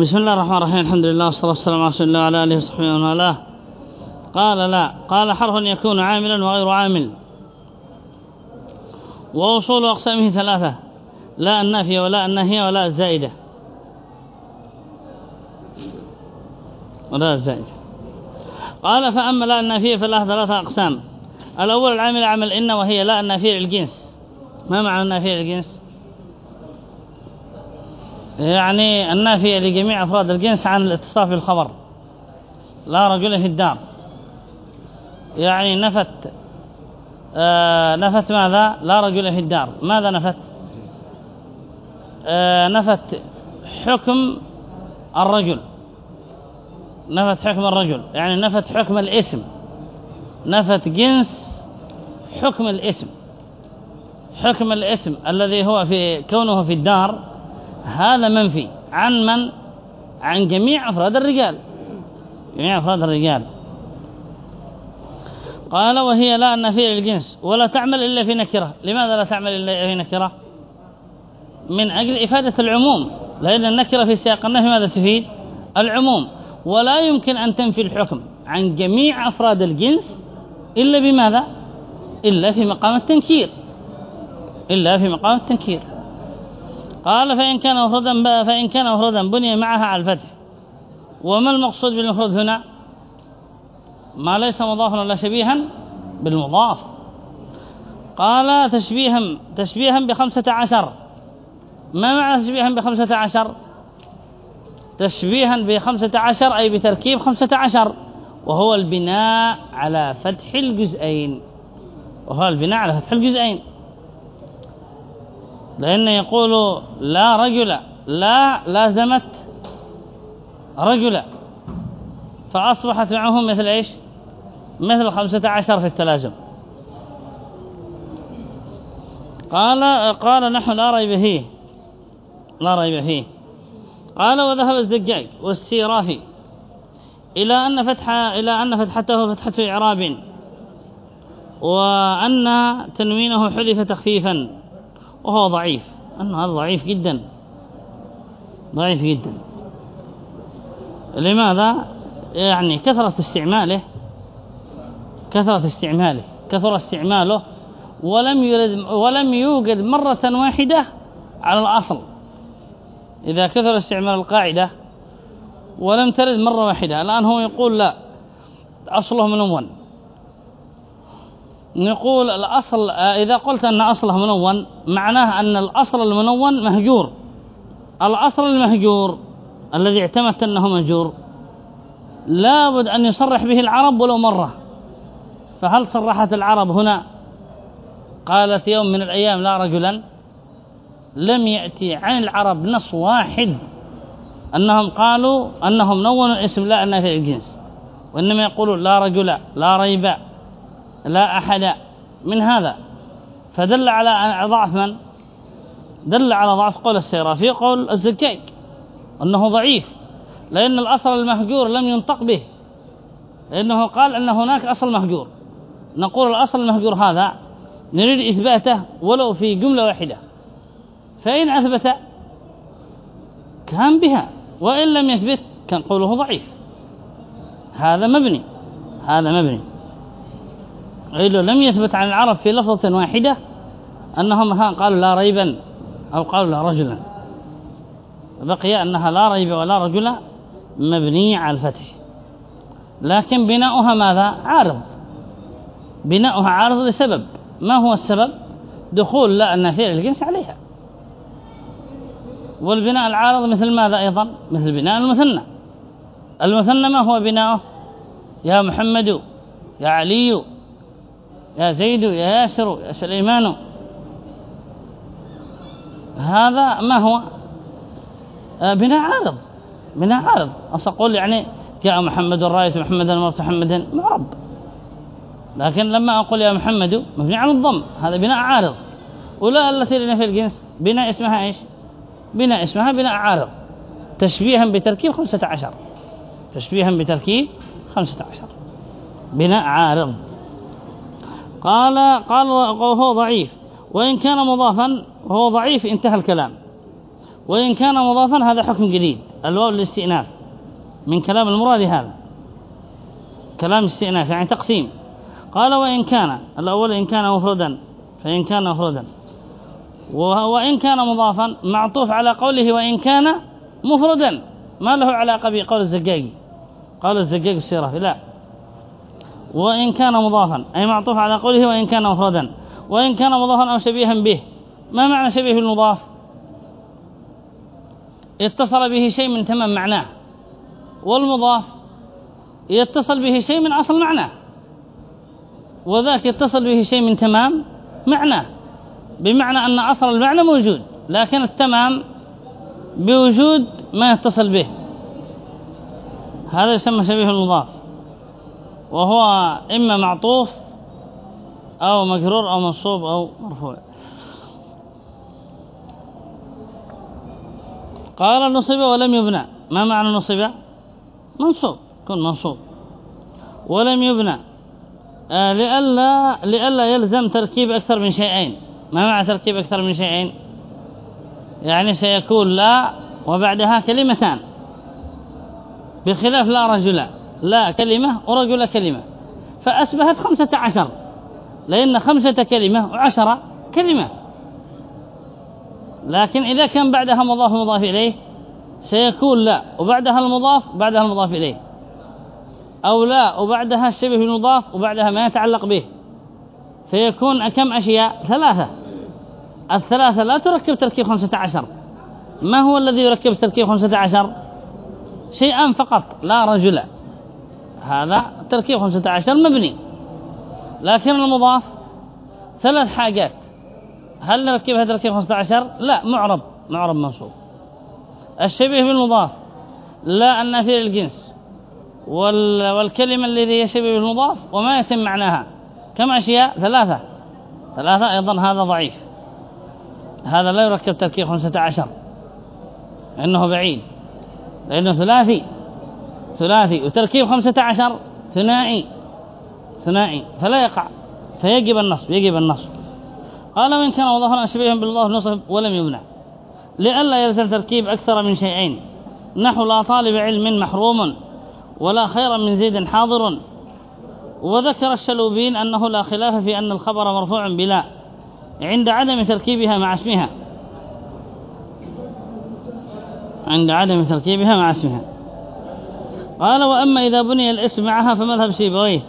بسم الله الرحمن الرحيم. الحمد لله والصلاة والسلام على رسول الله وعلى آله وصحبه ومن والاه. قال لا قال حرف يكون عاملا وغير عامل. ووصول أقسامه ثلاثة لا النافية ولا النهية ولا الزائدة. ولا الزائدة. قال فأما لا النافية فلها ثلاثة أقسام. الأول العامل عمل إن وهي لا النافية للجنس. ما معنى النافية للجنس؟ يعني النافية لجميع أفراد الجنس عن الاتصاف بالخبر. لا رجل في الدار. يعني نفت آه نفت ماذا؟ لا رجل في الدار. ماذا نفت؟ آه نفت حكم الرجل. نفت حكم الرجل. يعني نفت حكم الاسم. نفت جنس حكم الاسم. حكم الاسم الذي هو في كونه في الدار هذا منفي عن من؟ عن جميع أفراد الرجال. جميع أفراد الرجال. قال وهي لا النفي للجنس ولا تعمل إلا في نكرة. لماذا لا تعمل إلا في نكرة؟ من أجل إفادة العموم. لأن النكرة في سياق النفي ماذا تفيد؟ العموم. ولا يمكن أن تنفي الحكم عن جميع أفراد الجنس إلا بماذا؟ إلا في مقام التنكير. إلا في مقام التنكير. قال فإن كان مفردا فإن كان مفردا بني معها على الفتح. وما المقصود بالمفرد هنا؟ ما ليس مضافا ولا شبيها بالمضاف. قال تشبيها تشبيها بخمسة عشر. ما معنى تشبيها بخمسة عشر؟ تشبيها بخمسة عشر أي بتركيب خمسة عشر وهو البناء على فتح الجزئين. وهو البناء على فتح الجزئين. لأن يقول لا رجل لا لازمت رجل. فأصبحت معهم مثل إيش؟ مثل خمسة عشر في التلازم. قال قال نحن لا ريب فيه. لا ريب فيه. قال وذهب الزجاج والسيرافي إلى أن فتح إلى أن فتحته فتحة إعراب وأن تنوينه حذف تخفيفا. وهو ضعيف. أنه هذا ضعيف جدا. ضعيف جدا. لماذا؟ يعني كثرة استعماله كثرة استعماله كثر استعماله ولم يرد ولم يوجد مرة واحدة على الأصل. إذا كثر استعمال القاعدة ولم ترد مرة واحدة. الآن هو يقول لا أصله منون نقول الأصل إذا قلت أن أصله منون معناه أن الأصل المنون مهجور. الأصل المهجور الذي اعتمدت أنه مهجور لابد أن يصرح به العرب ولو مرة. فهل صرحت العرب هنا؟ قالت يوم من الأيام لا رجلا. لم يأتي عن العرب نص واحد أنهم قالوا أنهم نونوا اسم لا أنها في الجنس. وإنما يقولون لا رجل لا ريب. لا أحد من هذا. فدل على ضعف من؟ دل على ضعف قول السيرافي قول الزكاك أنه ضعيف لأن الأصل المهجور لم ينطق به لأنه قال أن هناك أصل مهجور. نقول الأصل المهجور هذا نريد إثباته ولو في جملة واحدة. فإن أثبت كان بها وإن لم يثبت كان قوله ضعيف. هذا مبني هذا مبني. غير لم يثبت عن العرب في لفظة واحدة أنهم قالوا لا ريبا أو قالوا لا رجلا. بقي أنها لا ريب ولا رجل مبنية على الفتح. لكن بناؤها ماذا؟ عارض. بناؤها عارض لسبب. ما هو السبب؟ دخول لا النافية للجنس عليها. والبناء العارض مثل ماذا أيضا؟ مثل بناء المثنى. المثنى ما هو بناؤه؟ يا محمد يا علي يا زيد يا ياسر يا سليمان. هذا ما هو؟ آه، بناء عارض بناء عارض. أقول يعني جاء محمد رأيت محمدا مرت محمدا معرب لكن لما أقول يا محمد مبني على الضم. هذا بناء عارض. ولا التي لنا في الجنس بناء اسمها إيش؟ بناء اسمها بناء عارض. تشبيها بتركيب خمسة عشر. تشبيها بتركيب خمسة عشر. بناء عارض. قال قال هو ضعيف. وإن كان مضافا هو ضعيف انتهى الكلام. وإن كان مضافا هذا حكم جديد. الواو الاستئناف من كلام المراد هذا. كلام استئناف يعني تقسيم. قال وإن كان الأول إن كان مفردا فإن كان مفردا. وإن كان مضافا معطوف على قوله وإن كان مفردا. ما له علاقة بقول الزجاجي. قال الزجاج السيرافي لا. وإن كان مضافا أي معطوف على قوله وإن كان مفردا. وإن كان مضافا أو شبيها به. ما معنى شبيه المضاف؟ اتصل به شيء من تمام معناه. والمضاف يتصل به شيء من أصل معناه. وذاك يتصل به شيء من تمام معناه. بمعنى أن أصل المعنى موجود لكن التمام بوجود ما يتصل به. هذا يسمى شبيه المضاف. وهو إما معطوف أو مجرور أو منصوب أو مرفوع. قال نصب ولم يبنى. ما معنى نصب منصوب كن منصوب. ولم يبنى. آه لئلا لئلا يلزم تركيب أكثر من شيئين. ما معنى تركيب أكثر من شيئين؟ يعني سيكون لا وبعدها كلمتان. بخلاف لا رجل لا كلمة ورجل كلمة. فأسبهت خمسة عشر. لأن خمسة كلمة وعشرة كلمة. لكن إذا كان بعدها مضاف مضاف إليه سيكون لا. وبعدها المضاف بعدها المضاف إليه. أو لا وبعدها الشبه المضاف وبعدها ما يتعلق به. فيكون كم أشياء؟ ثلاثة. الثلاثة لا تركب تركيب خمسة عشر. ما هو الذي يركب تركيب خمسة عشر؟ شيئا فقط لا رجل. هذا تركيب خمسة عشر مبني. لكن المضاف. ثلاث حاجات. هل نركبها تركيب خمسة عشر؟ لا معرب معرب منصوب. الشبيه بالمضاف. لا النافية للجنس. والكلمة الذي يشبه بالمضاف وما يتم معناها. كم أشياء؟ ثلاثة. ثلاثة أيضا هذا ضعيف. هذا لا يركب تركيب خمسة عشر. لأنه بعيد. لأنه ثلاثي. ثلاثي وتركيب خمسة عشر ثنائي ثنائي فلا يقع فيجب النصب يجب النصب. قال وإن كان وضعنا شبيها بالله نصب ولم يبنى لئلا يلزم تركيب أكثر من شيئين نحو لا طالب علم محروم ولا خير من زيد حاضر. وذكر الشلوبين أنه لا خلاف في أن الخبر مرفوع بلا عند عدم تركيبها مع اسمها عند عدم تركيبها مع اسمها. قال وأما إذا بني الاسم معها فمذهب سيبويه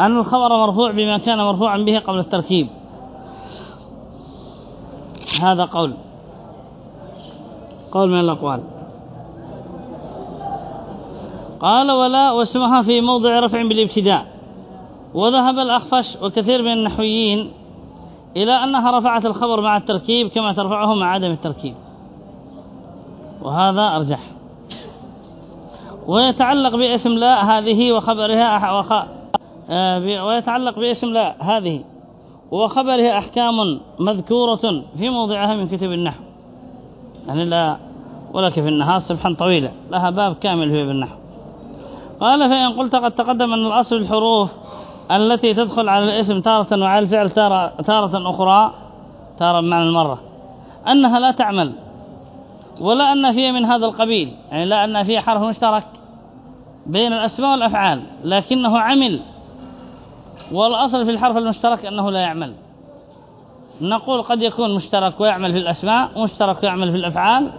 أن الخبر مرفوع بما كان مرفوعا به قبل التركيب. هذا قول. قول من الأقوال. قال ولا واسمها في موضع رفع بالابتداء. وذهب الأخفش وكثير من النحويين إلى أنها رفعت الخبر مع التركيب كما ترفعه مع عدم التركيب. وهذا أرجح. ويتعلق باسم لا هذه وخبرها وخ... آه، ويتعلق باسم لا هذه وخبرها أحكام مذكورة في موضعها من كتب النحو. يعني لا ولك في النهار سبحا طويلة لها باب كامل في النحو. قال فإن قلت قد تقدم أن الأصل الحروف التي تدخل على الاسم تارة وعلى الفعل تارة, تارة أخرى تارة بمعنى المرة أنها لا تعمل ولا أن فيه من هذا القبيل يعني لا أن فيه حرف مشترك بين الأسماء والأفعال لكنه عمل والأصل في الحرف المشترك أنه لا يعمل. نقول قد يكون مشترك ويعمل في الأسماء ومشترك ويعمل في الأفعال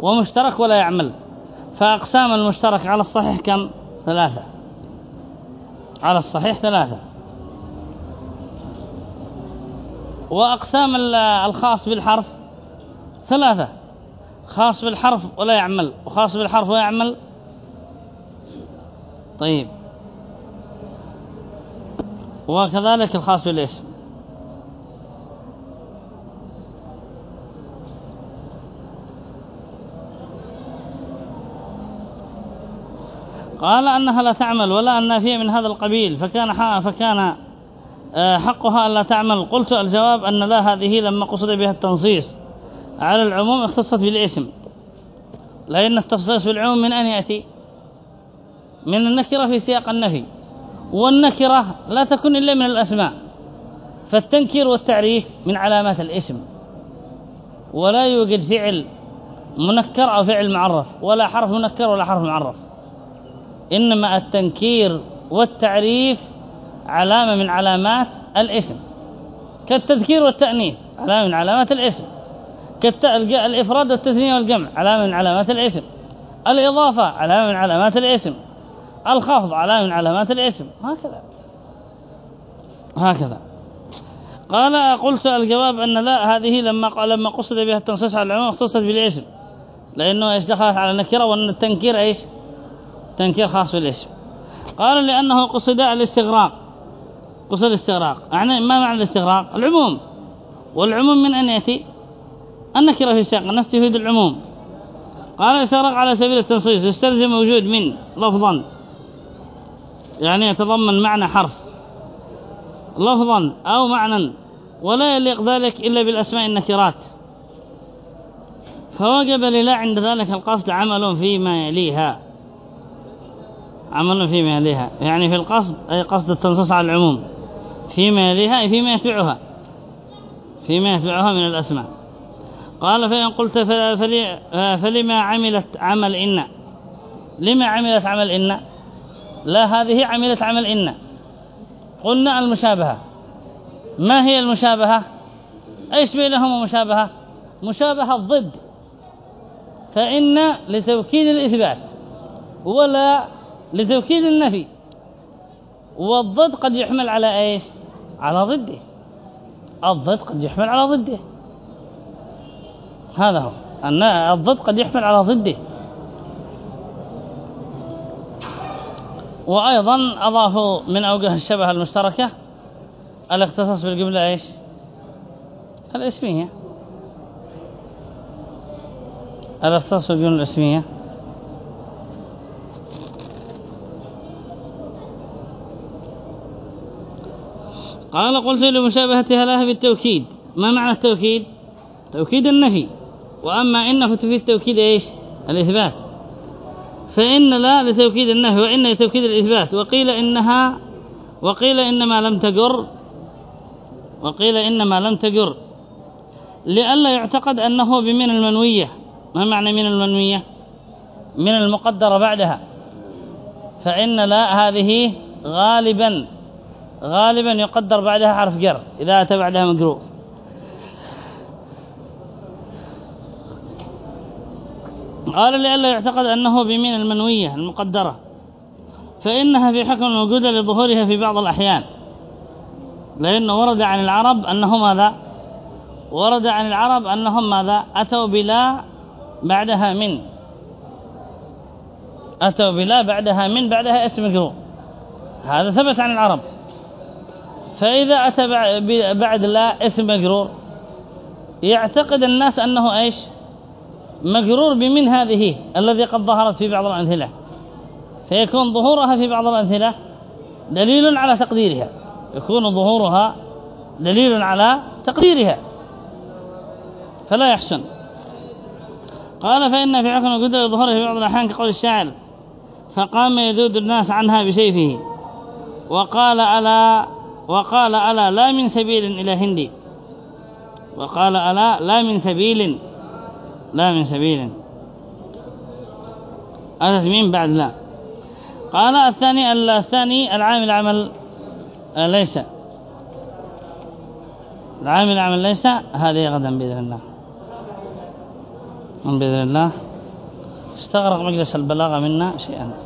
ومشترك ولا يعمل. فأقسام المشترك على الصحيح كم؟ ثلاثة. على الصحيح ثلاثة. وأقسام الخاص بالحرف ثلاثة. خاص بالحرف ولا يعمل وخاص بالحرف ويعمل طيب. وكذلك الخاص بالاسم. قال أنها لا تعمل ولا أن فيه من هذا القبيل فكان فكان آه، حقها ألا تعمل. قلت الجواب أن لا هذه لما قصد بها التنصيص. على العموم اختصت بالاسم لأن التخصيص بالعموم من أن يأتي؟ من النكرة في سياق النفي والنكرة لا تكون إلا من الأسماء فالتنكير والتعريف من علامات الاسم ولا يوجد فعل منكر أو فعل معرف ولا حرف منكر ولا حرف معرف إنما التنكير والتعريف علامة من علامات الاسم كالتذكير والتأنيث علامة من علامات الاسم. كالإفراد والتثنية والجمع؟ علامة من علامات الاسم. الإضافة علامة من علامات الاسم. الخفض علامة من علامات الاسم. هكذا. هكذا. قال قلت الجواب أن لا هذه لما لما قصد بها التنصيص على العموم اختصت بالاسم. لأنه إيش دخلت على النكرة وأن التنكير إيش؟ تنكير خاص بالاسم. قال لأنه قصد الاستغراق. قصد الاستغراق. يعني ما معنى الاستغراق؟ العموم. والعموم من أن يأتي؟ النكرة في سياق النفس تفيد العموم. قال الاستغراق على سبيل التنصيص يستلزم وجود من لفظا. يعني يتضمن معنى حرف. لفظا أو معنى ولا يليق ذلك إلا بالأسماء النكرات. فوجب للا عند ذلك القصد عمل فيما يليها. عمل فيما يليها. يعني في القصد أي قصد التنصيص على العموم. فيما يليها أي فيما يتبعها فيما يتبعها من الأسماء. قال فإن قلت فلي فلما عملت عمل إن؟ لما عملت عمل إن؟ لا هذه عملت عمل إن. قلنا المشابهة. ما هي المشابهة؟ إيش بينهم مشابهة؟ مشابهة الضد. فإن لتوكيد الإثبات ولا لتوكيد النفي. والضد قد يحمل على إيش؟ على ضده. الضد قد يحمل على ضده. هذا هو. أن الضد قد يحمل على ضده. وأيضا أضافوا من أوجه الشبه المشتركة الاختصاص بالجملة إيش؟ الاسمية. الاختصاص بالجملة الاسمية. قال قلت لمشابهتها لها بالتوكيد. ما معنى التوكيد؟ توكيد النفي. وأما إن فتفيد توكيد إيش؟ الإثبات. فإن لا لتوكيد النهي وإن لتوكيد الإثبات. وقيل إنها وقيل إنما لم تجر. وقيل إنما لم تجر. لئلا يعتقد أنه بمن المنوية. ما معنى من المنوية؟ من المقدرة بعدها. فإن لا هذه غالبا غالبا يقدر بعدها حرف جر إذا أتى بعدها مجرور. قال لئلا يعتقد أنه بمين المنوية المقدرة فإنها في حكم موجودة لظهورها في بعض الأحيان. لأنه ورد عن العرب أنه ماذا؟ ورد عن العرب أنهم ماذا؟ أتوا بلا بعدها من. أتوا بلا بعدها من بعدها اسم مجرور هذا ثبت عن العرب. فإذا أتى بعد لا اسم مجرور يعتقد الناس أنه إيش؟ مجرور بمن هذه الذي قد ظهرت في بعض الأمثلة. فيكون ظهورها في بعض الأمثلة دليل على تقديرها. يكون ظهورها دليل على تقديرها. فلا يحسن. قال فإن في حكم قدر ظهورها في بعض الأحيان كقول الشاعر فقام يذود الناس عنها بسيفه. وقال ألا وقال ألا لا من سبيل إلى هندي وقال ألا لا من سبيل لا من سبيل. أتت من بعد لا. قال الثاني الثاني العامل عمل ليس. العامل عمل ليس. هذه غدا بإذن الله. بإذن الله. استغرق مجلس البلاغة منا شيئا.